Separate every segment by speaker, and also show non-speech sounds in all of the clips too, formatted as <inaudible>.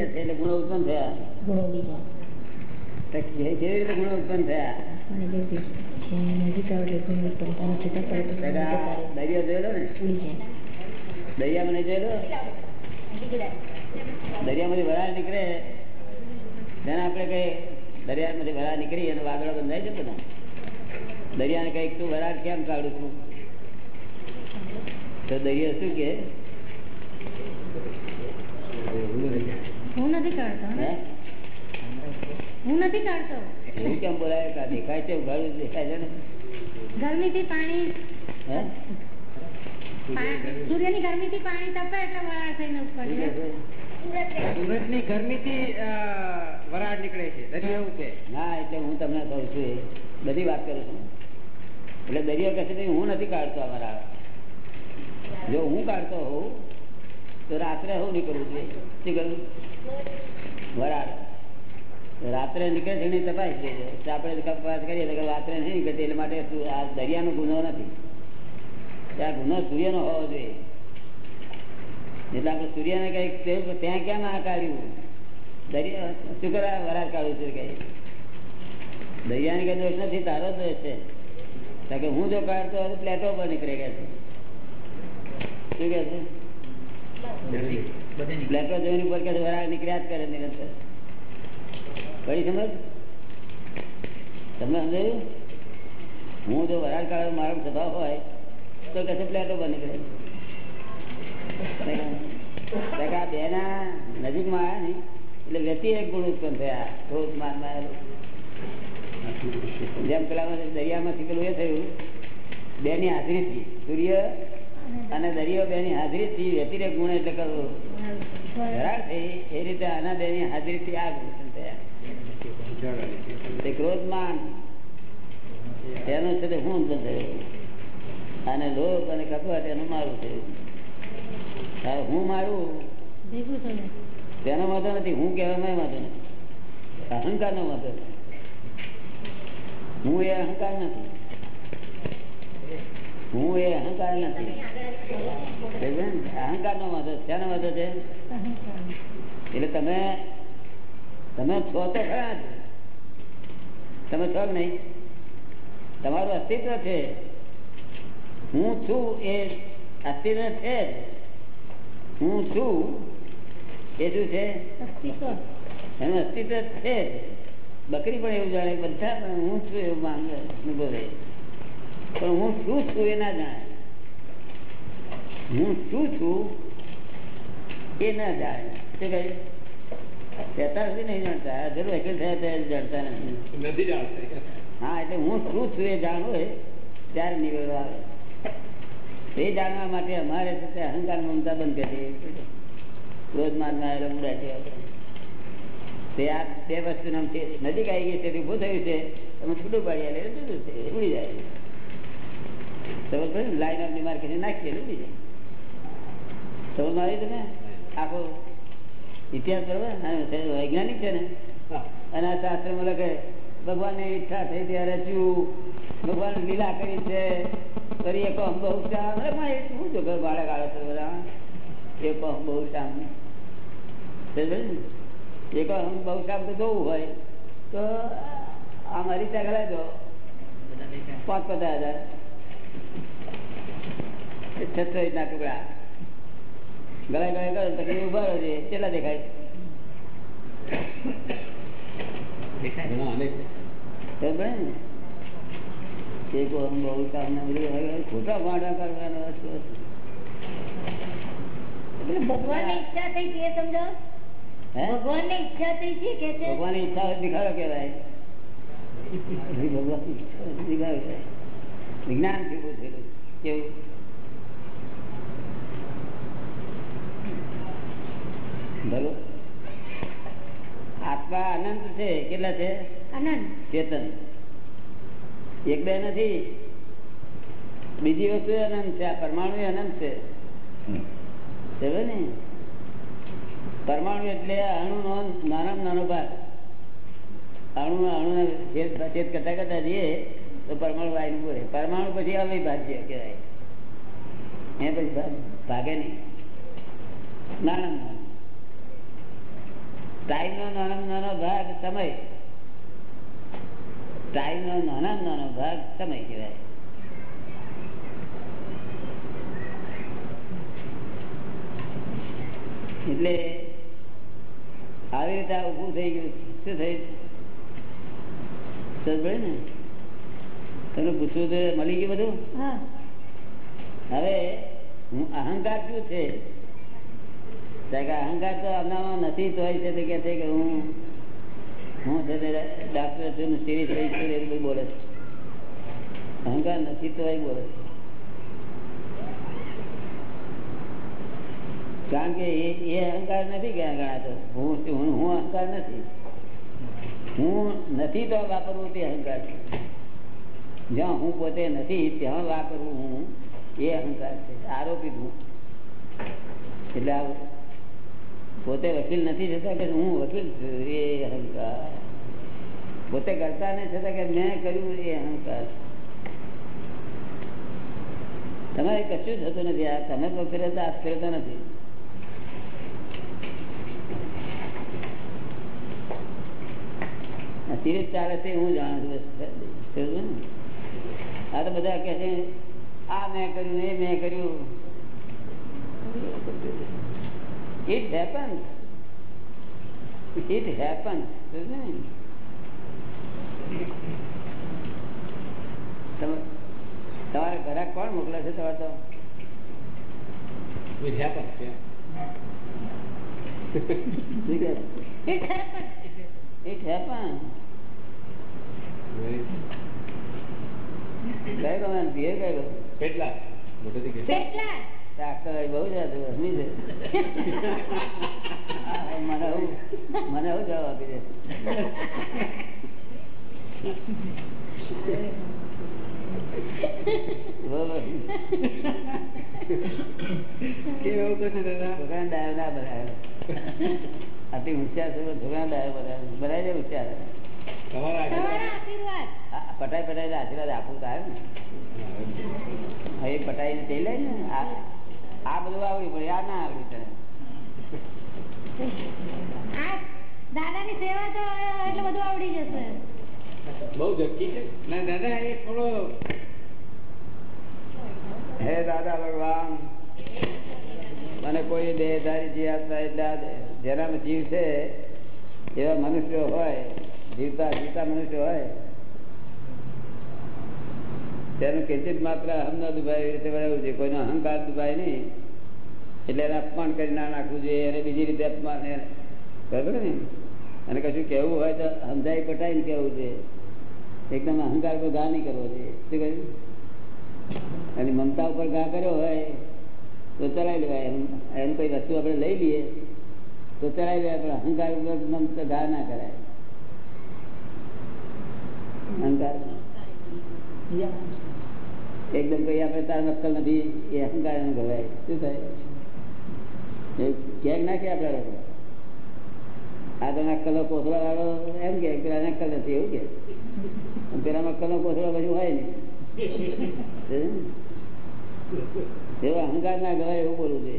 Speaker 1: એટલે ગુણો ઉત્પન્ન થયા.
Speaker 2: ગુણો
Speaker 1: કેવી રીતે ગુણો ઉત્પન્ન થયા. દરિયો જોયેલો ને?
Speaker 2: ઉડી જાય.
Speaker 1: દરિયામાં જોયેલો? દરિયામાંથી વરાળ નીકળે. તેને આપણે કઈ દરિયામાંથી વરાળ નીકળી અને વાદળો બંધાય છે બધા દરિયાને કંઈક તું વરાળ કેમ કાઢું છું? તો દરિયો શું કે?
Speaker 3: હું નથી કાઢતો
Speaker 1: હું?
Speaker 3: નથી કાઢતો.
Speaker 1: એવું કેમ બોલાય કા દેખાય છે ઉઘાડું દેખાય છે ને?
Speaker 3: ગરમીથી પાણી સૂર્યની ગરમીથી પાણી તપે એટલે વરાળ થઈને ઉપર છે.
Speaker 1: છે?
Speaker 4: સુરતની ગરમીથી વરાળ નીકળે છે. દરિયા ઉપર
Speaker 1: ના એટલે હું તમને કહું છું એ. બધી વાત કરું છું. એટલે દરિયો કહે છે હું નથી કાઢતો અમારા જો હું કાઢતો હોઉં તો રાત્રે હું નીકળવું જોઈએ શું વરાળ રાત્રે નીકળે છે એની તપાસ લેજો આપણે તપાસ કરીએ તો રાત્રે નહીં નીકળતી, એટલે માટે આ દરિયાનો ગુનો નથી. ત્યાં ગુનો સૂર્યનો હોવો જોઈએ. એટલે આપણે સૂર્યને કઈ ત્યાં કેમ આ કાઢ્યું? દરિયા શું કરે વરાળ કાઢ્યું છે કઈ દરિયાની કઈ દોષ નથી, તારો દોષ છે. કારણ હું જો કાઢતો હોઉં તો પ્લેટો પર નીકળે ગયા છે? શું કે છે? પ્લેટો જોઈને કરે નિરંતર. કઈ સમજ? તમને સમજાયું? હું જો વરાળ કાઢો મારો સ્વભાવ હોય, તો કે પ્લેટો બની નીકળે. બે ના નજીકમાં આવ્યા ને, એટલે વ્યક્તિ એક ગુણ ઉત્પન્ન થયા ક્રોધ માન. જેમ પેલા દરિયામાંથી પેલું એ થયું બે ની હાજરીથી સૂર્ય અને દરિયો બે ની હાજરી થી વ્યતિરેક ગુણ એટલે કરવું એ રીતે આના બે હાજરી થી આ ગુણ થયા. ક્રોધમાન. એનો છે તે હું થયું. અને લોક અને કપટ એનું મારું થયું. હું મારું? તેનો વાંધો નથી હું કહેવામાં વાંધો નથી. અહંકાર નો વાંધો હું એ અહંકાર નથી. હું એ અહંકાર નથી. અહંકાર નો વાંધો છે. શેનો વાંધો છે? એટલે તમે તમે છો તો ખરા તમે છો કે નહીં? તમારું અસ્તિત્વ છે. હું છું એ અસ્તિત્વ છે હું છું એ શું છે? એનું અસ્તિત્વ છે બકરી પણ એવું જાણે બધા હું છું એવું માંગે બોલે પણ હું શું છું એ ના જાણે. હું શું છું? એ ના જાણે તે કઈ? કહેતા સુધી નહીં જાણતા. જરૂર વકીલ થયા ત્યારે જાણતા નથી.
Speaker 4: નથી જાણતા
Speaker 1: હા એટલે હું શું છું એ જાણવું હોય ત્યારે નિવેડો આવે. એ જાણવા માટે અમારે છે અહંકાર મમતા બંધ કરી ક્રોધ માનમાં રમડા છે તે આ બે વસ્તુ નામ છે નજીક આવી ગઈ છે તે ઉભું થયું છે. તમે છૂટું પાડી જુદું છે ઉડી જાય. તમે લાઈન ઓફ ડિમાર્કેશન નાખીએ ઉડી જાય. વૈજ્ઞાનિક છે ને. અને આ શાસ્ત્રમાં લખે, ભગવાનની ઈચ્છા થઈ ત્યારે શું? ભગવાન લીલા કરી છે. ફરી એક અમ બહુ શ્યામ. શું જો બાળક આવે છે બધા એક અહમ બહુ શ્યામ. એક બહુ શ્યામ તો જોવું હોય. તો આ મારી ત્યાં ગળાઈ દો પાંચ પચાસ હજાર. છસો ના ટુકડા. ગળાઈ ગળાઈ કરો તકલીફ ઊભા રહે છે. કેટલા દેખાય? સમજે ને? એક અહમ બહુ શ્યામ ને બધું હવે ખોટા ભાંડા કરવાનો વસ્તુ હતી.
Speaker 3: એટલે ભગવાનની ઈચ્છા થઈ છે ઈચ્છા થઈ છે કે છે?
Speaker 1: ઈચ્છા કહેવાય. ભગવાનની ઈચ્છા <laughs> કહેવાય. વિજ્ઞાનથી થયેલું કેવું? ભલો આત્મા અનંત છે કેટલા છે?
Speaker 3: અનંત.
Speaker 1: ચેતન. એક બે નથી. બીજી વસ્તુ અનંત છે આ પરમાણુ અનંત છે. ને? પરમાણુ એટલે અણુ નો નાનામાં નાનો ભાગ. અણુ અણુ છેદ છેદ કરતા કરતા જઈએ તો પરમાણુ વાયુ બોલે પરમાણુ પછી અવિભાજ્ય કહેવાય. એ પછી ભાગે નહીં. નાના. ટાઈમ નો નાનો નાનો ભાગ સમય. ટાઈમ નો નાનો નાનો ભાગ સમય કહેવાય. એટલે આવી રીતે આ ઊભું થઈ ગયું. શું થયું? સમજ ને? તને પૂછવું તો મળી ગયું બધું?
Speaker 3: હા.
Speaker 1: હવે હું અહંકાર શું છે? અહંકાર તો આપણામાં નથી તો કે છે કે હું હું છે તે ડાક્ટર છું સિરિયસ થઈ છું એવું બધું બોલે અહંકાર નથી તો બોલે કારણ કે એ એ અહંકાર નથી કે ગણાતો. હું હું હું અહંકાર નથી. હું નથી તો વાપરવું તે અહંકાર છે. જ્યાં હું પોતે નથી, ત્યાં વાપરવું હું એ અહંકાર છે. આરોપી હું. એટલે પોતે વકીલ નથી છતાં કે હું વકીલ છું, એ અહંકાર પોતે કરતા નહીં છતાં કે મેં કર્યું એ અહંકાર તમારે કશું થતું નથી, આ તમે તો ફેરવતા આ ફેરવતા નથી આ સિરીઝ ચાલે છે, હું જાણું છું, બસ. સમજો ને? આ તો બધા કે છે, આ મેં કર્યું, એ મેં કર્યું ઇટ હેપન ઇટ હેપન તમારે ઘરાક કોણ મોકલે છે તમારે તો
Speaker 4: It happens, yeah.
Speaker 3: It happens.
Speaker 1: It happens.
Speaker 4: Very-
Speaker 1: કયો ગમે પીએ કયો ગમે?
Speaker 4: કેટલા મોટેથી કેટલા
Speaker 1: બહુ મને મને જવાબ આપી દે આટલી હોશિયાર છે પણ છોકરાને ડાયો બનાવ્યો બનાવી દે હોશિયાર પટાઈ પટાઈ આશીર્વાદ આપવું થાય ને. હવે પટાઈને તે લઈ ને. આ બધું આવડ્યું પણ યાદ ના આવડ્યું તને.
Speaker 3: આ દાદાની સેવા તો એટલે બધું આવડી જશે.
Speaker 4: બહુ ઝટકી છે. ના દાદા એ થોડો
Speaker 1: હે દાદા ભગવાન મને કોઈ દેહધારી જીવાત્મા એટલે જેનામાં જીવ છે એવા મનુષ્યો હોય જીવતા જીવતા મનુષ્યો હોય તેનું કિંચિત માત્ર અહમના દુભાય એવી રીતે બનાવવું છે. કોઈનો અહંકાર દુભાય નહીં. એટલે એને અપમાન કરી ના નાખવું જોઈએ. એને બીજી રીતે અપમાન બરાબર ને અને કશું કહેવું હોય તો સમજાય પટાઈને કહેવું જોઈએ. એકદમ અહંકાર પર ઘા નહીં કરવો જોઈએ. શું કહ્યું? અને મમતા ઉપર ઘા કર્યો હોય તો ચલાવી લેવાય. એમ એમ કોઈ વસ્તુ આપણે લઈ લઈએ તો ચલાવી લેવાય, પણ અહંકાર ઉપર મમતા ઘા ના કરાય. અહંકાર. એકદમ કઈ આપણે તાર નક્કલ નથી, એ અહંકાર એમ ગવાય શું થાય? ક્યાંક ના કે આપણા આ તો નક્કલો કોથળા વાળો એમ કે, પેલા નક્કલ નથી, એવું કે? પેલા નક્કલ નો કોથળો બધું હોય ને. એવો અહંકાર ના ગવાય એવું બોલવું છે?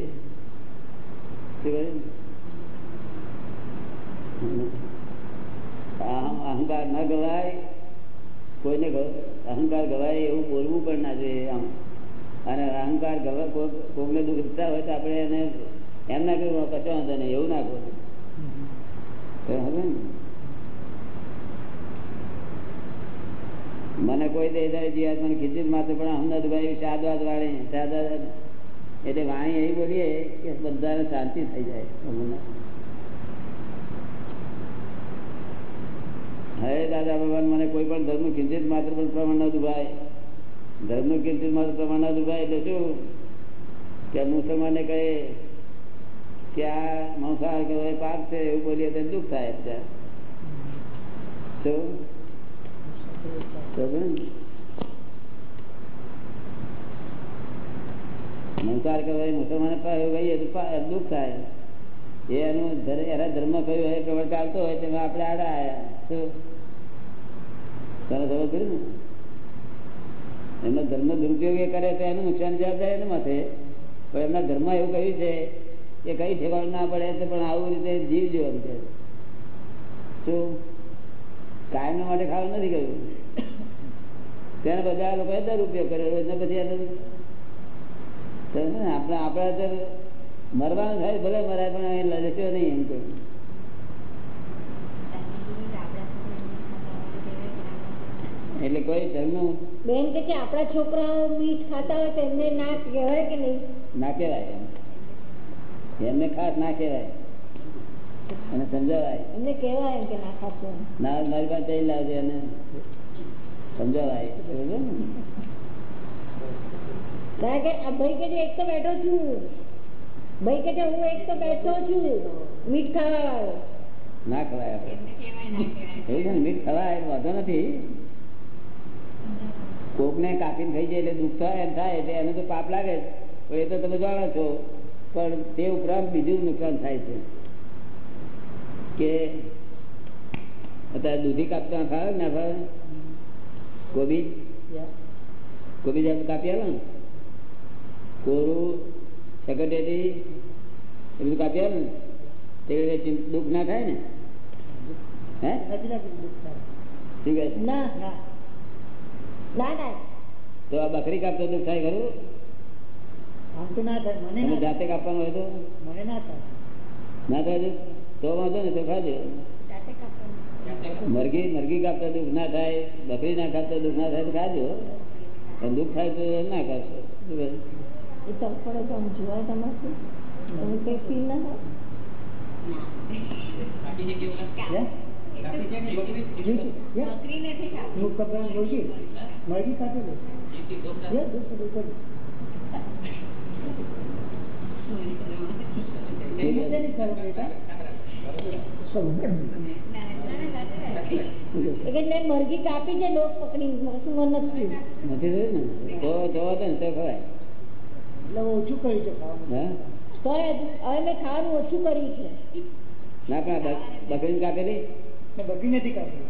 Speaker 1: અહંકાર ન ગવાય કોઈને અહંકાર ગવાય એવું બોલવું પણ ના જોઈએ આમ. અને અહંકાર ગવા, કોક- દુઃખ દીધા હોય તો આપણે એને એમ ના કહ્યું કચો વાંધો નહીં, એવું ના કહું. મને કોઈ દેદારી જીવાત, મને ખીચી માત્ર પણ અમદાવાદ ભાઈ સાદવાદ વાળી, સાદવાદ એટલે વાણી એવી બોલીએ કે બધાને શાંતિ થઈ જાય. અમને. હે દાદા ભગવાન, મને કોઈ પણ ધર્મ કિંચિત માત્ર પ્રમાણ ન દુભાય. ધર્મ કિંચિત માત્ર પ્રમાણ ન દુભાય એટલે શું? કે મુસલમાને કહે કે આ મંસાહાર કરો પાપ છે, એવું બોલીએ તો દુઃખ થાય અત્યારે શું? દુઃખ થાય. એનું એના ધર્મ કયું હોય એ ચાલતો હોય તેમાં આપણે આડા આવ્યા શું? તને ખબર પડી ને? એમના ધર્મ દુરુપયોગ એ કરે તો એનું નુકસાન જવાબદારી એના માથે. પણ એમના ધર્મ એવું કહ્યું છે કે કઈ ઠેકાણું ના પડે તો પણ આવું રીતે જીવજો એમ કે શું? કાયમ માટે ખાવાનું નથી કહ્યું તેને બધા લોકોએ ઉપયોગ કર્યો એટલે પછી એને આપણે આપણે મરવાનું થાય ભલે મરાય, પણ એ લડશો નહીં એમ કહ્યું એટલે કોઈ ધર્મ
Speaker 2: બેન કે છે આપણા છોકરાઓ મીઠ ખાતા હોય તો એમને ના કહેવાય કે નહીં?
Speaker 1: ના કહેવાય એમને ખાસ ના કહેવાય. અને સમજાવાય.
Speaker 2: એમને કહેવાય કે ના ખાશો
Speaker 1: ના મારી પાસે જઈ લાવજે અને સમજાવાય.
Speaker 2: કારણ કે ભાઈ કે એક તો બેઠો છું. ભાઈ કે હું એક તો બેઠો છું. મીઠ ખાવા વાળો
Speaker 1: ના ખવાય આપણે. એવું છે ને મીઠ ખવાય વાંધો નથી. કોકને કાપીને થઈ જાય એટલે દુઃખ થાય એમ થાય એટલે એને તો પાપ લાગે એ તો તમે જાણો છો. પણ તે ઉપરાંત બીજું નુકસાન થાય છે. કે અત્યારે દૂધી કાપતા ફાવે ના ફાવે કોબીજ? કોબીજ આપણે કાપી આવે ને? કોરું સકટેટી એ બધું કાપી આવે ને? તે દુઃખ ના થાય ને? હે? શું કહે
Speaker 2: ના ના. ના ના.
Speaker 1: તો આ બકરી કાપતો દુઃખ થાય ખરું?
Speaker 5: આમ તો ના થાય મને
Speaker 1: જાતે કાપવાનું હોય તો?
Speaker 5: મને ના થાય.
Speaker 1: ના થાય તો? તો વાંધો ને તો ખાજો. મરઘી મરઘી કાપતા દુઃખ ના થાય બકરી ના કાપતા દુઃખ ના થાય તો ખાજો. પણ દુઃખ થાય તો ના ખાશો
Speaker 2: એ તો પડે તો આમ જોવાય તમારે તમે કઈ ફીલ ના થાય
Speaker 5: હું? કપડાં જોઈશે મરઘી કાપી લે યે, દુઃખ દુઃખ જ. એની શેની ખબર બેટા?
Speaker 2: એ કે મેં મરઘી કાપી છે ડોક પકડી.
Speaker 1: ખવાય.
Speaker 5: એટલે ઓછું કર્યું છે
Speaker 2: તો હવે મેં ખાવાનું ઓછું કર્યું છે.
Speaker 1: ના પણ આ બક- બકરીને કાપેલી?
Speaker 5: બકરી નથી કાપી.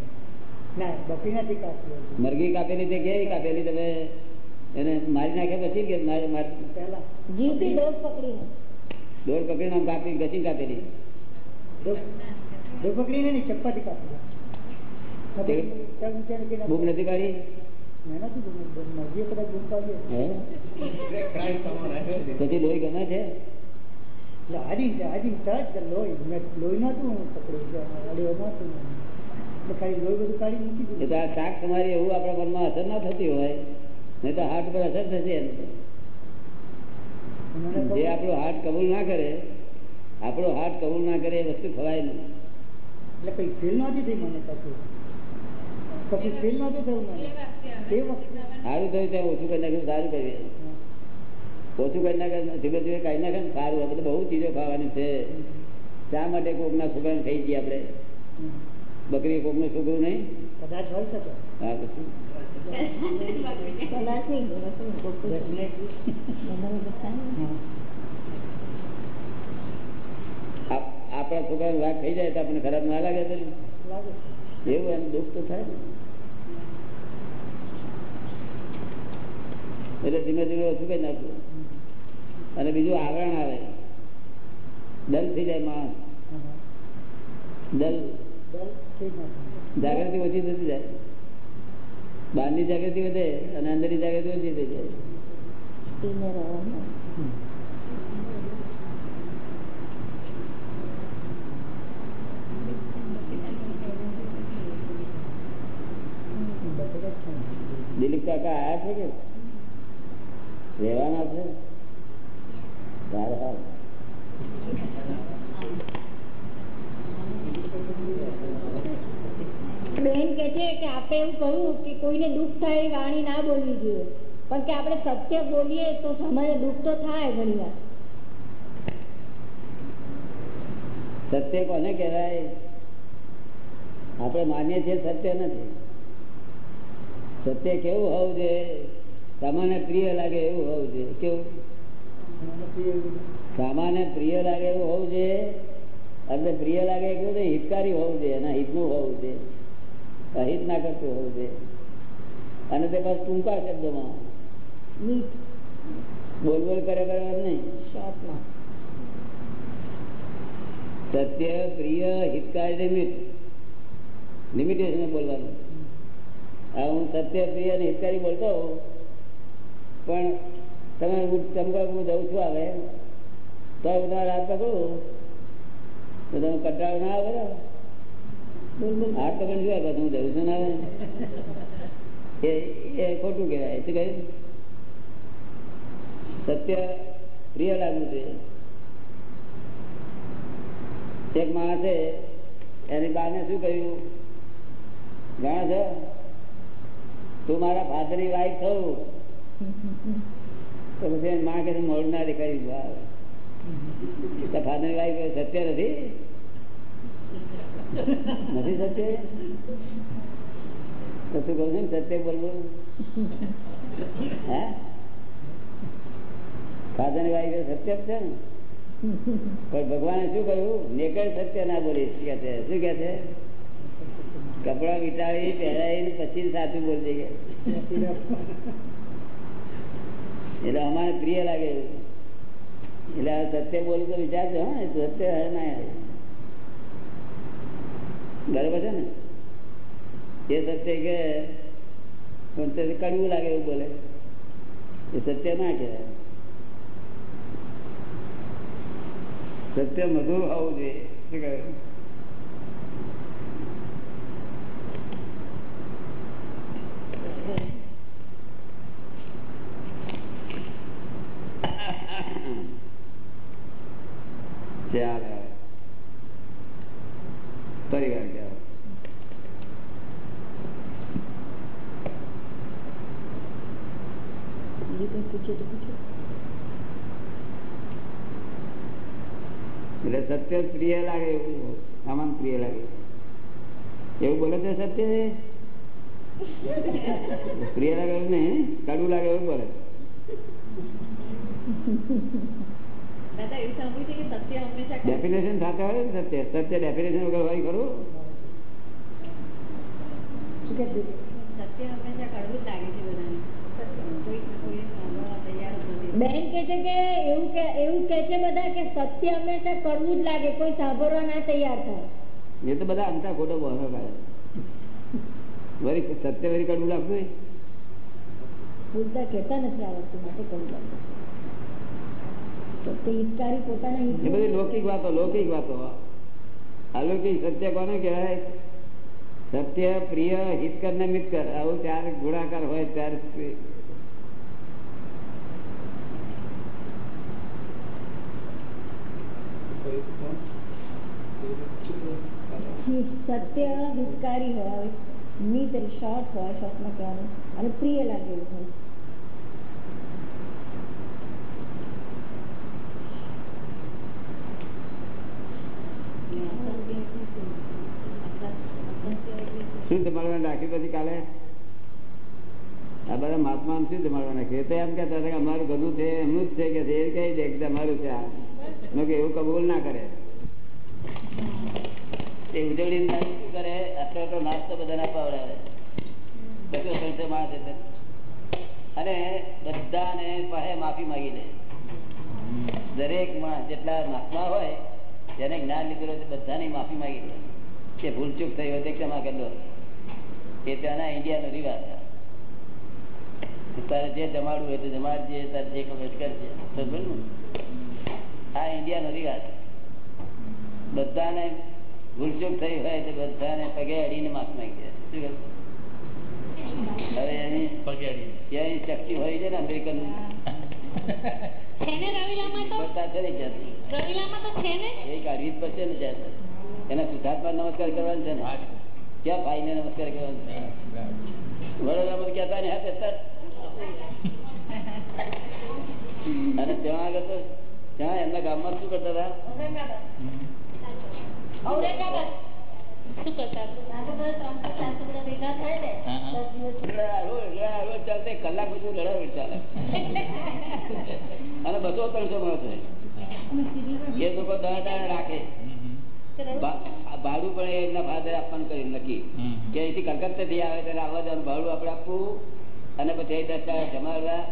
Speaker 1: મરઘી કાપેલી તે કેવી કાપેલી? તમે એને મારી નાખ્યા પછી કે દોડ પકડીને. આમ કાપી ઘસી કાપેલી.
Speaker 5: નહીં ચપ્પાથી કાપી નાખો.
Speaker 1: નથી પછી લોહી ગમે છે?
Speaker 5: એટલે હાજી હાજી તરત જ લોહી. મેં લોહી નહોતું હું પકડ્યું છે?
Speaker 1: એ તો આ શાક તમારી એવું આપણા મનમાં અસર ના થતી હોય નહીં તો હાર્ટ પર અસર થશે જે આપણો હાર્ટ કબૂલ ના કરે આપણો હાર્ટ કબૂલ ના કરે એ વસ્તુ ખવાય નહીં.
Speaker 5: એટલે કઈ ફીલ નથી થઈ મને કશું કશું ફીલ નથી થયું મને?
Speaker 1: સારું થયું ત્યાં ઓછું કરી નાખ્યું સારું કરીએ ઓછું કરી નાખે ધીમે ધીમે કાઢી નાખે ને સારું. આ બધું બહુ ચીજો ખાવાની છે. શા માટે કોકના છોકરાને ખાઈ જઈએ આપણે? બકરી છોકરું નહીં?
Speaker 5: કદાચ શકે.
Speaker 1: હા પછી
Speaker 2: નહીં કોક ને.
Speaker 5: હા.
Speaker 1: આપ- આપણા છોકરાને વાઘ ખાઈ જાય તો આપણને ખરાબ ના લાગે તો એવું એમ દુઃખ તો થાય ને. એટલે ધીમે ધીમે ઓછું કઈ નાખવું. અને બીજું આવરણ આવે. દલ થઈ જાય માણસ. દલ.
Speaker 5: દલ થઈ.
Speaker 1: જાગૃતિ ઓછી થતી જાય. બહારની જાગૃતિ વધે અને અંદરની જાગૃતિ ઓછી થઈ જાય.
Speaker 5: ને.
Speaker 1: દિલીપ કાકા આયા છે કે? રહેવાના છે? સારું સારું.
Speaker 2: બેન કે છે કે આપણે એવું કહ્યું કે કોઈને દુઃખ થાય વાણી ના બોલવી જોઈએ. પણ કે આપણે સત્ય બોલીએ તો સમયે દુઃખ તો થાય ઘણી વાર.
Speaker 1: સત્ય કોને કહેવાય? આપણે માનીએ છીએ સત્ય નથી. સત્ય કેવું હોવું જોઈએ? સામાન્ય પ્રિય લાગે એવું હોવું જોઈએ. કેવું? સામાન્ય પ્રિય લાગે એવું હોવું જોઈએ. અને પ્રિય લાગે કેવું હિતકારી હોવું જોઈએ એના હિતનું હોવું જોઈએ. અહિત ના કરતું હોવું જોઈએ અને તે બસ ટૂંકા શબ્દોમાં બોલ બોલ કરે કરે નહીં. સત્ય પ્રિય હિતકારી લિમિટ. લિમિટેશન બોલવાનું. હવે હું સત્ય પ્રિય અને હિતકારી બોલતો હોઉં, પણ તમે હું ચમકો હું જઉં છું આવે તો હું તમારા હાથ પકડું તો તમે કંટાળો ના આવે ને? હાથ પકડી પછી છું ના? શું કહ્યું? કહ્યું? જાણો છો તું મારા ફાધરની વાઈફ થયું પછી એની માં કે મોડું ના દેખાડી ફાધરની વાઈફ સત્ય નથી. નથી સત્ય? તો કહું છું સત્ય બોલવું? હે? ફાધરની વાઈફ સત્ય છે ને. પણ ભગવાને શું કહ્યું? નેકડ સત્ય ના બોલીશ. કે છે? શું કે છે? કપડા વિટાવી પહેરાવી પછી સાચું બોલજે કે એટલે અમારે પ્રિય લાગે એટલે સત્ય બોલું તો વિચારજો, હા સત્ય હે ના. બરાબર છે ને? એ સત્ય કે પણ કડવું લાગે એવું બોલે. એ સત્ય ના કહેવાય. સત્ય મધુર હોવું જોઈએ. શું કહે? ચાલે પરિવાર કહેવાય
Speaker 2: બીજું કંઈ પૂછે તો પૂછો
Speaker 1: એટલે સત્ય પ્રિય લાગે એવું આમાં પ્રિય લાગે. એવું બોલે છે સત્ય? પ્રિય લાગે એવું નહીં કડવું લાગે એવું બોલે ડેફિનેશન સાથે હોય ને સત્ય? સત્ય ડેફિનેશન વગર હોય ખરું?
Speaker 6: સત્ય હંમેશા કડવું લાગે છે બધાને કોઈ કોઈ સાંભળવા તૈયાર જ નથી
Speaker 2: બેન કે છે કે એવું કે એવું કે છે બધા કે સત્ય હંમેશા કરવું જ લાગે કોઈ સાંભળવા ના તૈયાર થાય.
Speaker 1: એ તો બધા અંતા ખોટો બહાનો કાઢે વરી સત્ય વરી કડવું લાગતું હોય?
Speaker 2: બોલતા કહેતા નથી આ વસ્તુ માટે કડવું લાગે સત્ય હિતકારી પોતાના
Speaker 1: એ બધી લૌકિક વાતો લૌકિક વાતો. અલૌકિક સત્ય કોને કહેવાય? સત્ય પ્રિય હિતકર ને મિતકર આવું ચાર ગુણાકાર હોય ત્યારે જ
Speaker 2: સત્ય હિતકારી હોય મિત એટલે શોર્ટ હોય શોર્ટમાં કહેવાનું, અને પ્રિય લાગે એવું હોય
Speaker 1: કાલે? આ બધા મહાત્મા શું જમાડવા નાખ્યું તો એમ કહેતા હતા કે અમારું બધું છે, એમનું જ છે કે. એ કહી દે કે છે આ. કીધું, એવું કબૂલ ના કરે. તે ઉજવણી કરે? આટલો નાસ્તો બધાને અપાવડાવે બસો ત્રણસો માણસ એટલે. અને બધાને પાસે માફી માગી લે. દરેક માણસ જેટલા નાસ્તા હોય, જેને જ્ઞાન લીધેલું તે બધાની માફી માગી લે. કે ભૂલચૂક થઈ હોય તે ક્ષમા કરલો એ ત્યાંના ઇન્ડિયાનો રિવાજ છે. તારે જે જમાડવું હોય તે જમાડજે તારે જે ખબર કરજે? આ ઇન્ડિયાનો રિવાજ બધાને ભૂલચૂક થઈ હોય તો બધાને પગે અડીને માફ નાખી દે. શું હવે એની એની શક્તિ હોય છે ને અમેરિકન એના શુદ્ધાત્મા નમસ્કાર કરવાનો છે ને? ક્યાં ભાઈને નમસ્કાર કરવાનો છે? વડોદરામાં કહેતા ને હાથે અને ત્યાં આગળ તો ત્યાં એમના ગામમાં શું કરતા હતા
Speaker 3: શું કરતા
Speaker 1: લડા રોજ, લડા રોજ ચાલતે કલાક બધું લડા ચાલે. અને બસો ત્રણસો માણસો એ લોકો દાણા દાણા રાખે. ભાડું પણ એ એમના ફાધર આપવાનું કર્યું નક્કી. કે અહીંથી કલકત્તાથી આવે ત્યારે આવવા જવાનું ભાડું આપણે આપવું. અને પછી દસ જમાડવા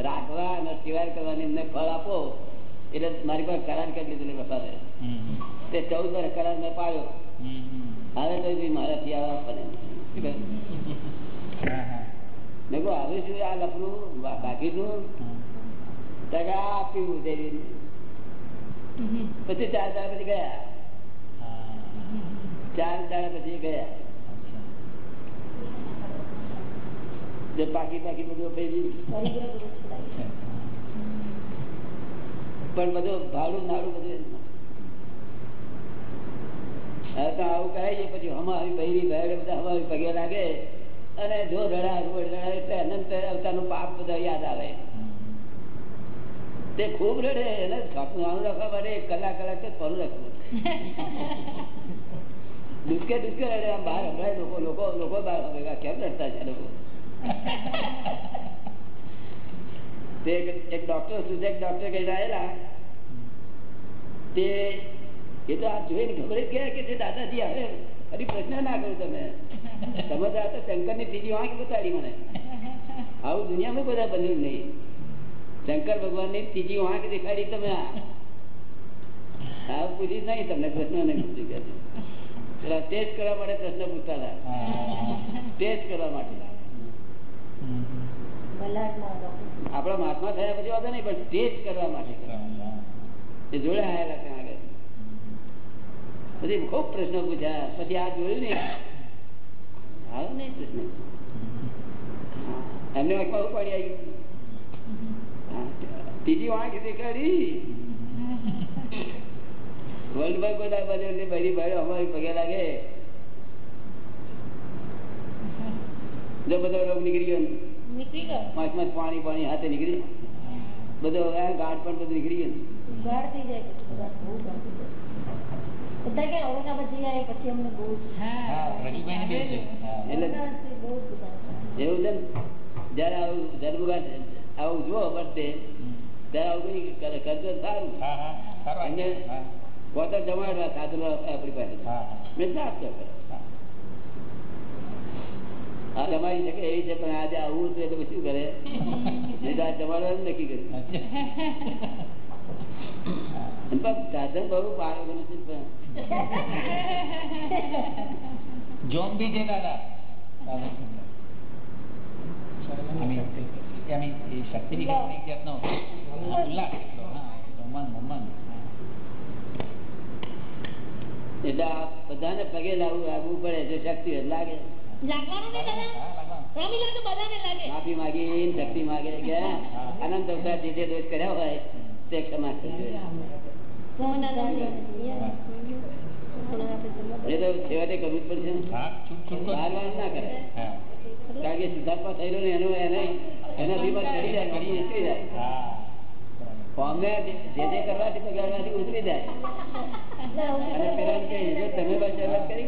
Speaker 1: રાખવા અને સિવાય કરવાની એમને ફળ આપો. એટલે મારી પાસે કરાર કરી લીધેલો એમના તે ચૌદ વર્ષ કરાર મેં પાડ્યો. હવે તો બી મારાથી આવા
Speaker 7: હા
Speaker 1: મેં કહું આવે છે આ લફરું બાકીનું બાકી શું? તો કે આ પીવું છે પછી ચાર દાડા પછી ગયા. ચાર દાડા પછી ગયા. જે પાકી પાકી બધું પણ બધું ભાડું નાડું બધું આવું કરાવીએ પછી હમારી બૈરી બહેરે બધા હમારી પગે લાગે અને જો રડા રોડ રડા એટલે અનંત અવતારનું પાપ બધા યાદ આવે. તે ખૂબ રડે, એને નાનું રાખવા માટે એક કલાક કલાક તો ફરું રાખવું. દુષ્કે દુષ્કે રડે, આમ બહાર હમણાં લોકો લોકો લોકો બહાર ભેગા કેમ રડતા છે લોકો? તે એક- ડોક્ટર સુજેક ડોક્ટર કઈ આવેલા તે એ તો આ જોઈને ખબર જ ગયા કે દાદાજી હવે ફરી પ્રશ્ન ના કરો તમે. તમે તો આ તો શંકરની ત્રીજી વાંક બતાડી મને. આવું દુનિયામાં બધા બન્યું નહીં. શંકર ભગવાનની ત્રીજી વાંક દેખાડી તમે આ. પૂછી નહીં તમને પ્રશ્ન નહીં પૂછી ગયા પેલા ટેસ્ટ કરવા માટે પ્રશ્ન પૂછતા હતા. ટેસ્ટ કરવા માટે. આપણા મહાત્મા થયા પછી વાંધો નહીં, પણ ટેસ્ટ કરવા માટે એ જોડે આવેલા ત્યાં આગળ. પછી ખૂબ પ્રશ્નો પૂછ્યા. પછી આ જોયું ને આવ્યો નહીં પ્રશ્ન? એમને શું પાણી આવી? ત્રીજી વાંખ દેખાડી વર્લ્ડ ભાઈ કોઈ દાખલા બાજુ બધી ભાઈઓ અમારી પગે લાગે. જો બધો રોગ નીકળી ગયો પાણી પાણી હાથે નીકળી બધો ગાઢ પણ બધું નીકળી ગયું.
Speaker 2: ગાઢ થઈ જાય બધા બહુ ગાઢ થઈ જાય. બધા કે ઔરંગાબાદ જઈ આવ્યા પછી અમને બહુ
Speaker 7: હા રવિભાઈ ને બે
Speaker 1: એટલે
Speaker 2: ઔરંગાબાદથી બહુ જ બધા
Speaker 1: એવું છે જયારે આવું જન્મગાંઠ આવું જુઓ બર્થડે ત્યારે આવું કઈ કરજો સારું.
Speaker 7: હા હા સારું.
Speaker 1: એમને
Speaker 7: હા.
Speaker 1: પોતે જમાડવા સાધુ આપણી પાસે.
Speaker 7: હા
Speaker 1: મેં ના આપતો આ જમાડી શકે એવી છે પણ આજે આવું છે એટલે શું કરે? નહીં તો નક્કી કર્યું સાધન બહુ પાડો નથી પણ.
Speaker 7: જોમ છે દાદા. એટલો,
Speaker 1: બધાને પગે લાવવું લાગવું પડે જો શક્તિ લાગે.
Speaker 2: લાગવાનું નહીં દાદા
Speaker 7: હા લાગવાનું.
Speaker 2: સ્વામી લાગે બધાને લાગે.
Speaker 1: માફી માગી શક્તિ માગે અનંત અવતાર જે જે દોષ કર્યા હોય તે ક્ષમા એ તો છેવટે કરવું જ પડશે. ને. કરે. કારણ કે સિદ્ધાર્થમાં થયેલો ને એનો એને એનાથી પણ ચડી જાય કરી જાય. અમને જે જે કરવાથી બગાડવાથી ઉતરી જાય. અને પેલા કહે જો તમે બસ કરી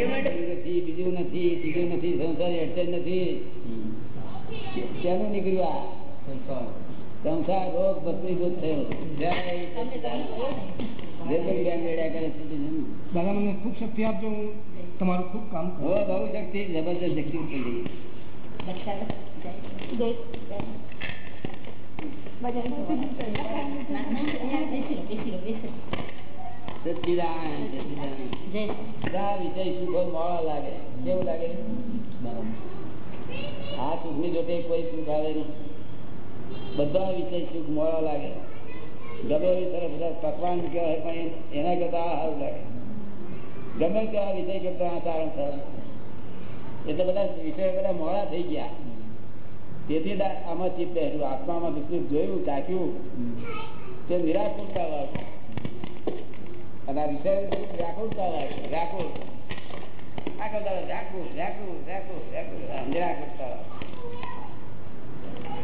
Speaker 2: દિવસે
Speaker 1: બીજું નથી બીજું નથી ત્રીજું નથી સંસાર અડચણ નથી. ત્યાંનું નીકળ્યું આ સંસાર? રોગ ભસ્મીભૂત થયો. જય સચ્ચિદાનંદ. જે કોઈ બેન વેડ્યા કરે છે બીજું.
Speaker 5: દાદા મને ખૂબ શક્તિ આપજો હું તમારું ખૂબ કામ
Speaker 1: હો બહુ શક્તિ જબરદસ્ત શક્તિ ઉઠી ગઈ સચ્ચિદાનંદ સચ્ચિદાનંદ આ વિષય સુખો મોડા લાગે કેવું લાગે આ સુખ ની જોડે કોઈ સુખ આવે નહીં બધા વિષય સુખ મોડા લાગે પકવાન કહેવાય, પણ એના કરતા આ સારું લાગે. ગમે તેવા વિષય કરતા આ સારું એટલે બધા વિષયો બધા મોડા થઈ ગયા. તેથી આમાં ચિત્ત રહેલું આત્મામાં દુઃખ જોયું ચાખ્યું તે નિરાકુરતા વાળું. અને આ વિષય વ્યાકુળતા વાળું. વ્યાકુળ. આખો દાડો વ્યાકુળ વ્યાકુળ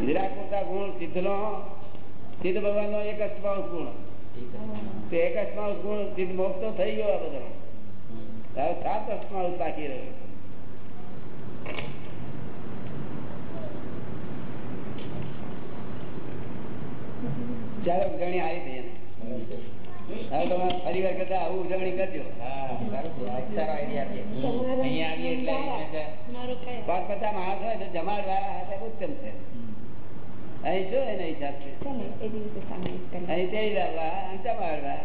Speaker 1: વ્યાકુળ આ ગુણ સિદ્ધનો સિદ્ધ ભગવાન નો એક સ્વભાવ ગુણ. તે એક સ્વભાવ ગુણ સિદ્ધ મોક્ષ તો થઈ ગયો આ બધા. હવે સાત સ્વભાવ બાકી રહ્યો ચાલો ઘણી આવી થઈ એને. હવે તમે ફરી વાર કરતા આવું ઉજવણી કરજો. પાંચ પચાસ માણસ હોય તો જમાડવા ઉત્તમ છે. અહીં શું એનો હિસાબ છે
Speaker 2: એ દિવસે સામાયિક કરી.
Speaker 1: અહીં તેડી લાવવા અને જમાડવા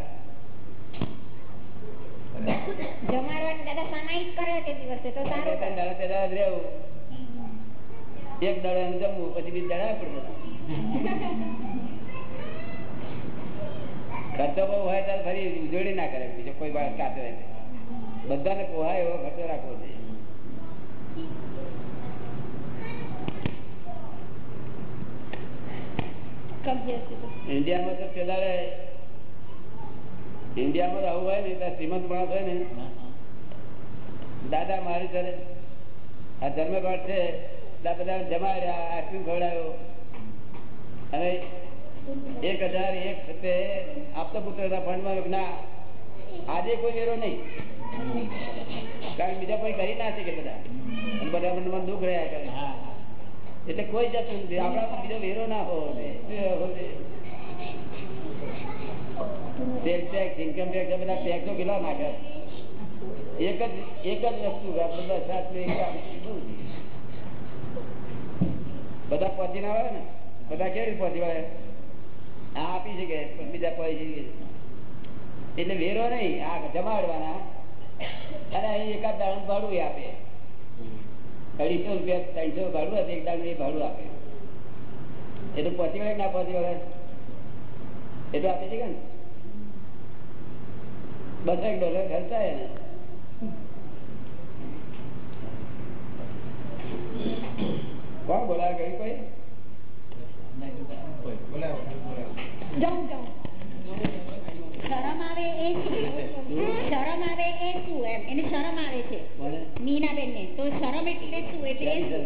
Speaker 2: જમાડવાની દાદા સામાયિક કરે તે દિવસે તો સારું
Speaker 1: દાડા તે દાડા રહેવું એક દાડો એનું જમવું પછી બીજ દાડા આપણે ખર્ચો બહુ હોય તો ફરી ઉજવણી ના કરે બીજો કોઈ બાળક કાચો બધાને પોહાય એવો ખર્ચો રાખવો જોઈએ. ઇન્ડિયામાં તો પેલા ઇન્ડિયામાં આવું હોય ને ત્યાં શ્રીમંત માણસ હોય ને. દાદા મારી ઘરે આ ધર્મઘટ છે બધા જમા રહ્યા આઈસ્ક્રીમ ખવડાવ્યો અને એક હજાર એક તે આપતા પુત્ર ફંડમાં ના આજે કોઈ વેરો નહીં. કારણ બીજા કોઈ કરી ના શકે બધા. બધા મનમાં દુઃખ રહ્યા કરે.
Speaker 7: હા.
Speaker 1: એટલે કોઈ જતું નથી. આપણા બીજો વેરો ના હોવો જોઈએ. શું હોવો જોઈએ? સેલ ટેક્સ ઇન્કમ ટેક્સ બધા ટેક્સો કેટલા નાખે? એક જ એક જ વસ્તુ બધા સાથે. બધા પહોંચી ના આવે ને? બધા કેવી પહોંચી વળે આ આપી શકે, પણ બીજા પહોંચી એટલે વેરો નહીં, આ જમાડવાના. અને અહીં એકાદ દાણ ભાડું આપે. અઢીસો રૂપિયા ત્રણસો ભાડું હતું એક દાડું એ ભાડું આપે. એ તો પહોંચી વળે ના પહોંચી વળે એ તો આપી શકે ને બસો એક ડોલર ખર્ચાય ને કોણ બોલાવે કઈ કોઈ
Speaker 7: બોલાવો, બોલાવો.
Speaker 2: જાઉં જાઉં
Speaker 3: શરમ આવે એ શું? શરમ આવે એ શું એમ? એને શરમ આવે છે? મીનાબેન ને તો શરમ એટલે શું? એટલે એ શું?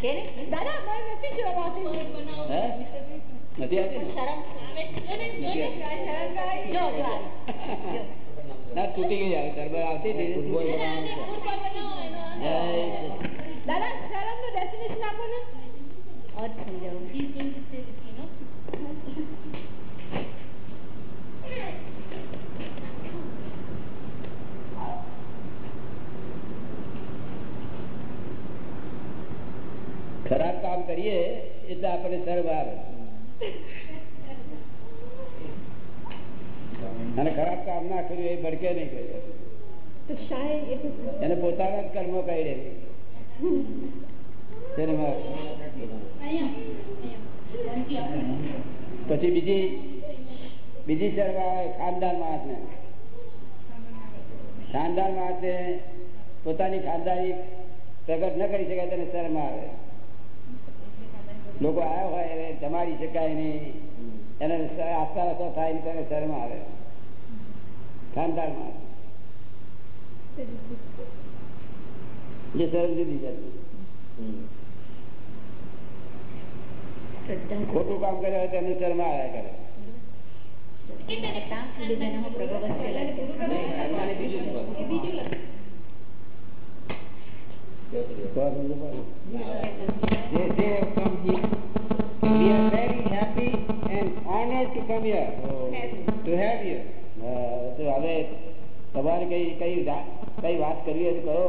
Speaker 3: કે ને?
Speaker 2: દાદા મને નથી શરમ આવતી.
Speaker 1: હે? નથી આવતી ને?
Speaker 3: શરમ આવે જો જો ને. જો જો. આવે.
Speaker 1: ના તૂટી ગઈ આવે સરબર આવતી
Speaker 2: દાદા શરમનું ડેફિનેશન આપો ને.
Speaker 3: અર્થ સમજાવો
Speaker 1: ખરાબ કામ કરીએ એટલે આપણને સર્વ આવે. અને ખરાબ કામ ના કર્યું એ ભડકે નહીં કર્યું એને પોતાના જ કર્મો કહી દે પછી બીજી બીજી સર્વ આવે ખાનદાન માણસને ખાનદાન માણસે પોતાની ખાનદાની પ્રગટ ન કરી શકાય તેને શરમ આવે. લોકો આવ્યા હોય એને જમાડી શકાય નહીં. એને આસ્તા આસ્તા થાય નહીં તેને શરમ આવે. ખાનદાન જે શરમ જુદી જતી ખોટું કામ કરે હોય તેને શરમ આવ્યા કરે. બીજું જ હોય. તો સમજો પડે.
Speaker 4: They, they have come here. We are very happy and honored to come here, to have you.
Speaker 1: હા, તો હવે તમારે કઈ કઈ જા- કઈ વાત કરવી હોય તો કરો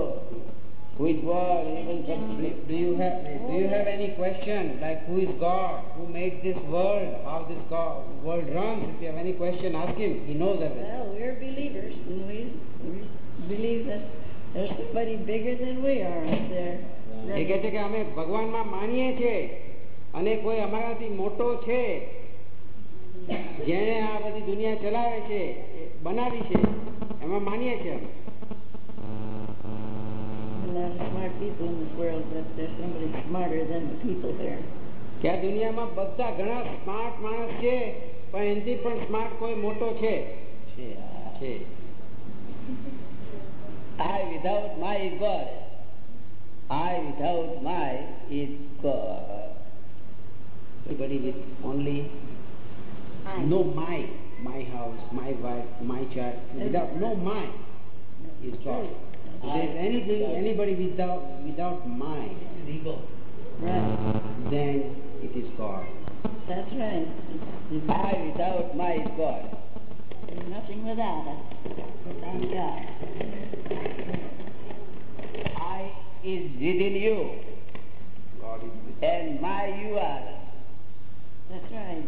Speaker 1: Who is God? એ બધું
Speaker 4: Do,
Speaker 1: સમજી.
Speaker 4: do you have do you have any question like who is God? Who made this world? How this God, world runs? If you have any question, ask him. He knows everything.
Speaker 6: Well, we're believers and we, we believe that there's somebody bigger than we are up there.
Speaker 4: એ કહે છે કે અમે ભગવાનમાં માનીએ છીએ અને કોઈ અમારાથી મોટો છે જેણે આ બધી દુનિયા ચલાવે છે બનાવી છે એમાં માનીએ છીએ અમે
Speaker 6: A lot of smart people in this world, but there's somebody smarter than the people here.
Speaker 4: કે આ દુનિયામાં બધા ઘણા સ્માર્ટ માણસ છે પણ એનાથી પણ સ્માર્ટ કોઈ મોટો છે.
Speaker 1: છે I without my is God. I without my is God.
Speaker 4: Everybody with only no my, my house, my wife, my child, without no my is God. If there is anything, anybody without without my,
Speaker 6: Right.
Speaker 4: then it is God.
Speaker 3: That's right.
Speaker 1: I without my is God.
Speaker 3: There's nothing without us, without God.
Speaker 1: I is within you
Speaker 4: God is with
Speaker 1: and my you are.
Speaker 3: That's right.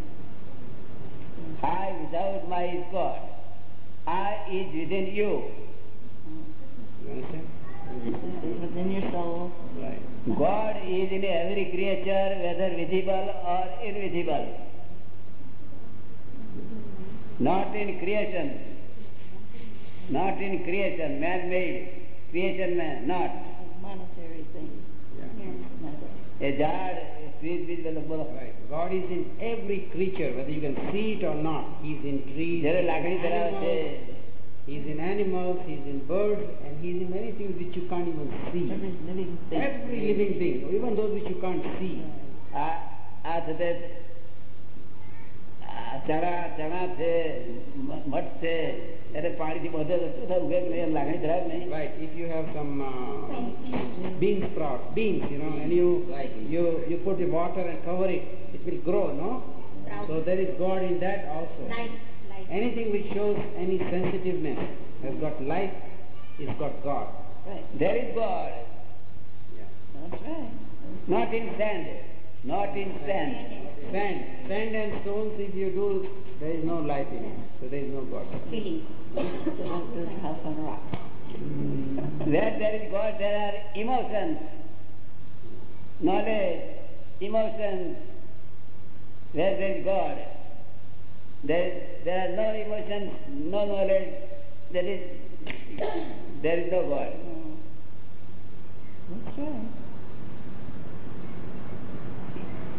Speaker 1: I without my is God. I is within you.
Speaker 4: You understand?
Speaker 3: Within your soul.
Speaker 4: Right.
Speaker 1: God is in every creature, whether visible or invisible. Not in creation. Not in creation, man-made. Creation man, not.
Speaker 4: God is in every creature, whether you can see it or not. He's in trees,
Speaker 1: There
Speaker 4: animals, he's in animals, he's in birds, and he's in many things which you can't even see.
Speaker 3: Every living thing,
Speaker 4: even those which you can't see.
Speaker 1: Uh, after that, ચણા ચણા છે મ- મઠ છે એટલે પાણીથી બધે વસ્તુ થાય ઉગે કે નહીં એમ લાગણી ધરાવે નહીં
Speaker 4: Right. If you have some uh, bean sprout, beans, you know, and you you you put the water and cover it, it will grow, no? So there is God in that also. Anything which shows any sensitiveness has got life, it's got God.
Speaker 3: Right.
Speaker 1: There is God,
Speaker 3: That's right.
Speaker 1: not in sand, sand.
Speaker 4: Sand, and stones, if you do, there is no life in it. So there is no God.
Speaker 3: This house on rock.
Speaker 1: Where there is God, there are emotions, knowledge, emotions. Where there is God, there, there are no emotions, no knowledge, there is, there is no God. Hmm.
Speaker 3: That's right.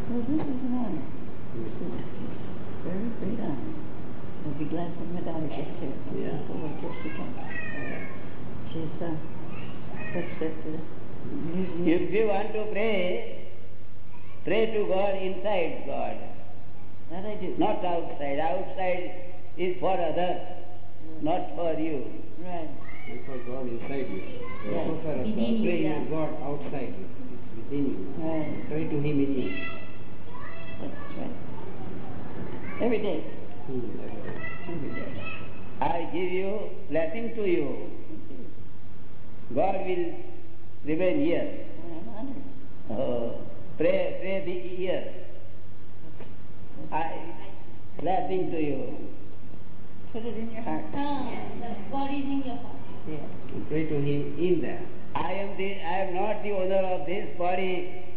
Speaker 3: Well, this is an honor. This very great honor. I'll be glad when my daughter gets here.
Speaker 4: Yeah.
Speaker 3: So wait till she comes. She's, uh, what's that, uh.
Speaker 1: If you want to pray, pray to God inside God,
Speaker 3: That I do.
Speaker 1: not outside. Outside is for others, not for you.
Speaker 3: Right.
Speaker 4: It's for God inside you.
Speaker 3: Yeah.
Speaker 4: So far as
Speaker 3: Within you,
Speaker 4: praying
Speaker 3: yeah.
Speaker 4: to God outside you. It's within you.
Speaker 3: Right.
Speaker 4: Pray to Him in you.
Speaker 3: That's right. Every day. Every day.
Speaker 1: I give you blessing to you. God will remain here. Oh, pray, pray be here. I blessing to you.
Speaker 3: Put it in your heart.
Speaker 6: Uh, God is in your heart.
Speaker 3: Yeah.
Speaker 4: Pray to Him in there.
Speaker 1: I am the I am not the owner of this body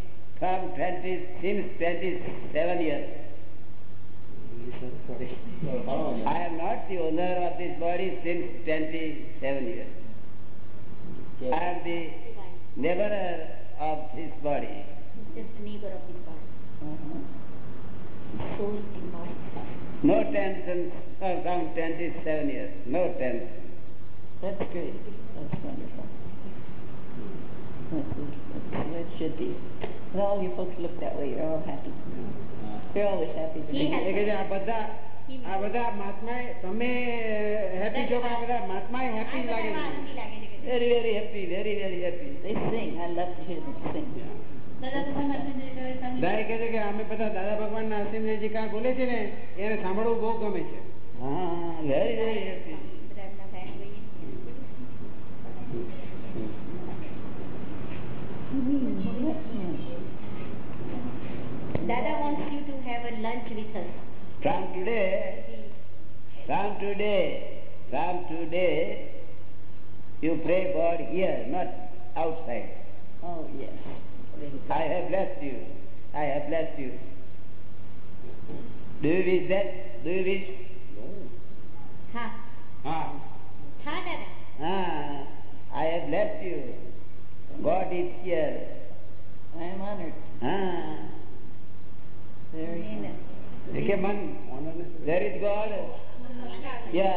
Speaker 1: from twenty since twenty seven years. I am not the owner of this body since twenty seven years. I am the neighbor of this body.
Speaker 6: Just a neighbor of this body.
Speaker 3: Uh-huh.
Speaker 6: Soul and body.
Speaker 1: No tension uh, from twenty seven years. No tension.
Speaker 3: That's great. That's wonderful. That's, that's, that should be. And all you folks look that way. You're all happy. You're always happy to be
Speaker 6: He has-
Speaker 4: એ કહે છે, આ બધા આ બધા મહાત્મા તમે happy છો પણ આ બધા મહાત્મા હેપી લાગે છે
Speaker 6: આનંદી લાગે છે કે
Speaker 1: Very very happy. Very very happy.
Speaker 3: They sing. I love to hear them sing.
Speaker 6: દાદા ભગવાન હસબન્ડ કરે સાંભળી
Speaker 4: દાદા કહે છે કે અમે બધા દાદા ભગવાન ના અસીમજી કાં બોલે છે ને એને સાંભળવું બહુ ગમે છે
Speaker 1: Ah, very very happy.
Speaker 6: બધા have learned wisdom.
Speaker 1: From today, from today, from today, you pray God here, not outside.
Speaker 3: Oh, yes.
Speaker 1: I have blessed you. I have blessed you. Do you wish that? Do you wish?
Speaker 6: No.
Speaker 4: Ha.
Speaker 6: Ha. Ha,
Speaker 1: Ah, I have blessed you. God is here.
Speaker 3: I am honored.
Speaker 1: Ah.
Speaker 3: Very honored.
Speaker 4: એ કે મન honor ને
Speaker 1: where is God? Yeah.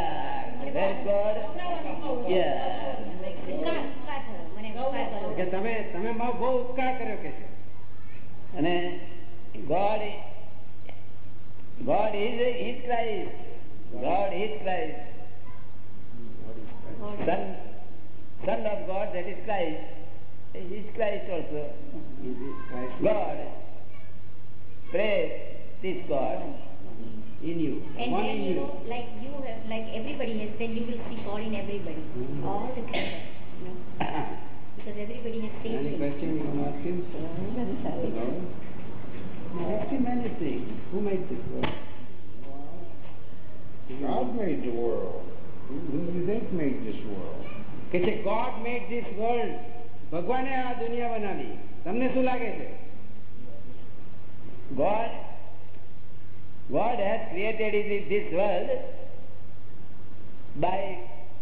Speaker 1: Where is God? Yeah.
Speaker 6: ઉપકાર ઉપકાર થયો મને ઉપકાર કરો
Speaker 4: કે તમે તમે મારો બહુ ઉપકાર કર્યો કે છે
Speaker 1: અને God, God is, is Christ. God is Christ. Son, son of God, that is Christ. He is Christ also.
Speaker 4: Is it Christ?
Speaker 1: God. Pray, this God in you,
Speaker 6: And
Speaker 1: one
Speaker 6: then
Speaker 1: in
Speaker 6: you
Speaker 1: you.
Speaker 6: know, like you have, like everybody has, then you will see God in everybody,
Speaker 1: Mhm.
Speaker 6: all together, you know, <coughs> because everybody has same
Speaker 4: Any
Speaker 6: thing.
Speaker 4: question you want to ask him?
Speaker 3: Everybody's happy.
Speaker 4: No? Ask him anything. Who made this world?
Speaker 8: God made the world. Who who do you think made this world?
Speaker 4: કે છે God made this world ભગવાને આ દુનિયા બનાવી તમને શું લાગે છે
Speaker 1: God, God has created this- this world by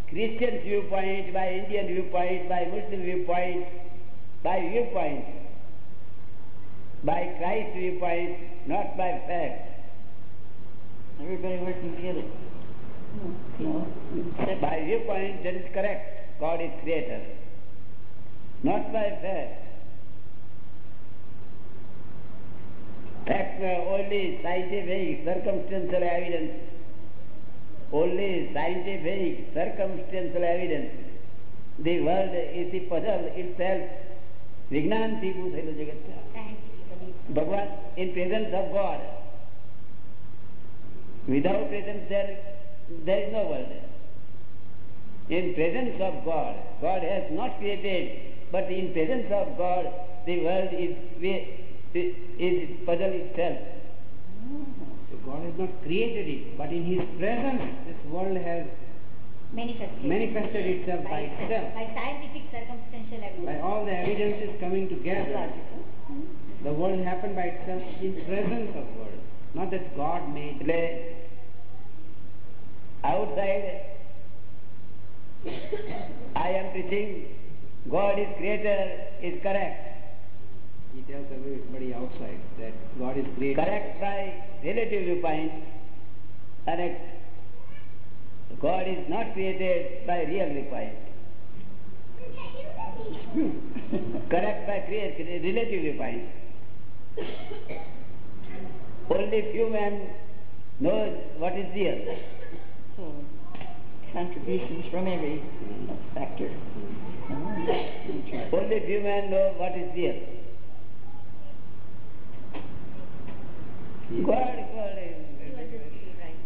Speaker 1: Christian viewpoint, by Indian viewpoint, by Muslim viewpoint, by viewpoint, by Christ viewpoint, not by fact.
Speaker 3: Everybody working together. Hmm. No,
Speaker 1: By viewpoint, that is correct. God is creator. Not by fact. Only scientific, circumstantial evidence. Only scientific, circumstantial evidence. The world is the puzzle itself. વિજ્ઞાનથી ઊભું થયેલું જગત છે. ભગવાન in presence of God. Without presence there, there is no world. In presence of God, God has not created, but in presence of God, the world Is puzzle itself.
Speaker 4: So God has not created it, but in His presence, this world has
Speaker 6: manifested,
Speaker 4: manifested itself by, by itself.
Speaker 6: By scientific circumstantial evidence.
Speaker 4: By all the evidences coming together. The world happened by itself in presence of world. Not that God made
Speaker 1: it. Outside, I am preaching God is creator is correct.
Speaker 4: He tells everybody outside that God is created.
Speaker 1: Correct by relative viewpoint and God is not created by real viewpoint. <laughs> Correct by create, relative viewpoint. Only few men know what is real.
Speaker 3: so contributions from every factor.
Speaker 1: Only few men know what is real. God, God.
Speaker 6: You understood, right.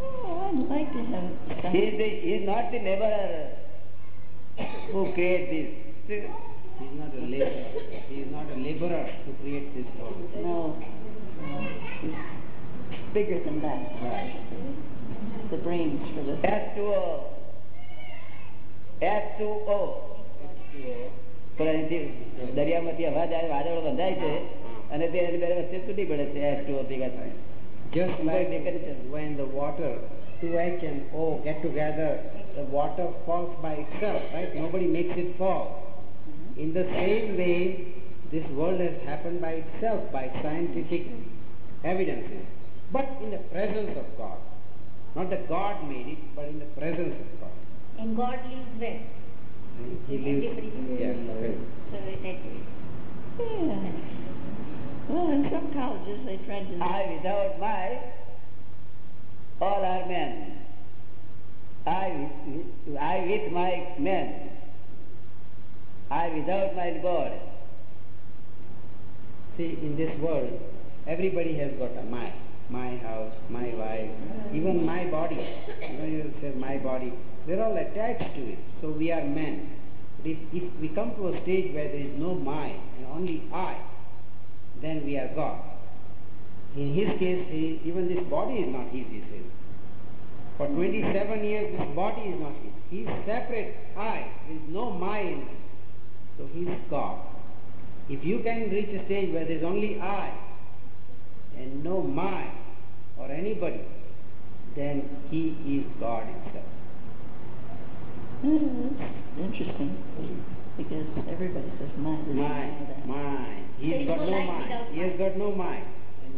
Speaker 3: Oh, I'd like to have some.
Speaker 1: He is, the, he is not the laborer who create this.
Speaker 4: He is not a laborer. He is not a laborer to create this world.
Speaker 3: No, no, it's bigger than that.
Speaker 4: Right.
Speaker 3: The brains for the.
Speaker 1: S2O. S2O. પણ અહીંથી દરિયામાંથી અવાજ આવે વાદળો બંધાય છે અને તે એની બે વચ્ચે તૂટી પડે છે S2O ભેગા થાય
Speaker 4: Just like when the water 2H and O get together, the water falls by itself, right? Nobody makes it fall. In the same way, this world has happened by itself, by scientific evidences, but in the presence of God. Not that God made it, but in the presence of God.
Speaker 6: And God lives where?
Speaker 4: He lives,
Speaker 6: Everybody.
Speaker 4: yes, right.
Speaker 6: So that is.
Speaker 3: Yeah. Well, in some colleges they tried to.
Speaker 1: I without my, all are men. I I with my men. I without my God.
Speaker 4: See, in this world, everybody has got a my. My house, my wife, even my body. You know, you say my body. They're all attached to it. So we are men. But if, if we come to a stage where there is no my and only I, then we are God. In his case, he, even this body is not his, he says. For 27 years, this body is not his. He is separate I. There is no him. So he is God. If you can reach a stage where there is only I and no my or anybody, then he is God himself.
Speaker 3: Hmm, it's interesting because everybody says mine. Mine,
Speaker 4: mine. He has got
Speaker 6: no
Speaker 4: mind. He has got no mind.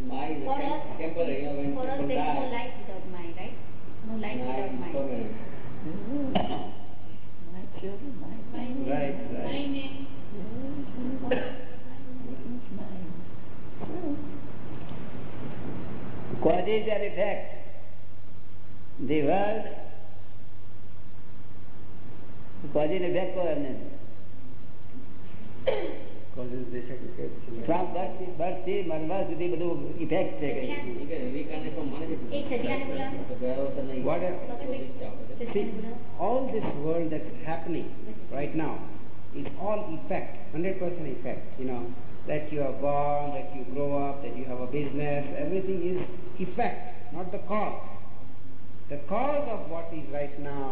Speaker 1: Mind
Speaker 6: for us,
Speaker 1: temporary.
Speaker 6: For us, there is no life without mind, right? No life without mind.
Speaker 3: My children, my.
Speaker 4: Right, right.
Speaker 3: My name.
Speaker 1: Causes and. The world,
Speaker 4: What is
Speaker 1: the effect को हमने થી મરવા સુધી બધું effect છે કઈ.
Speaker 6: એક સચિવાને બોલાવો
Speaker 4: what a- see all this world that's happening right now is all effect 100% effect you know that you are born that you grow up that you have a business everything is effect not the cause the cause of what is right now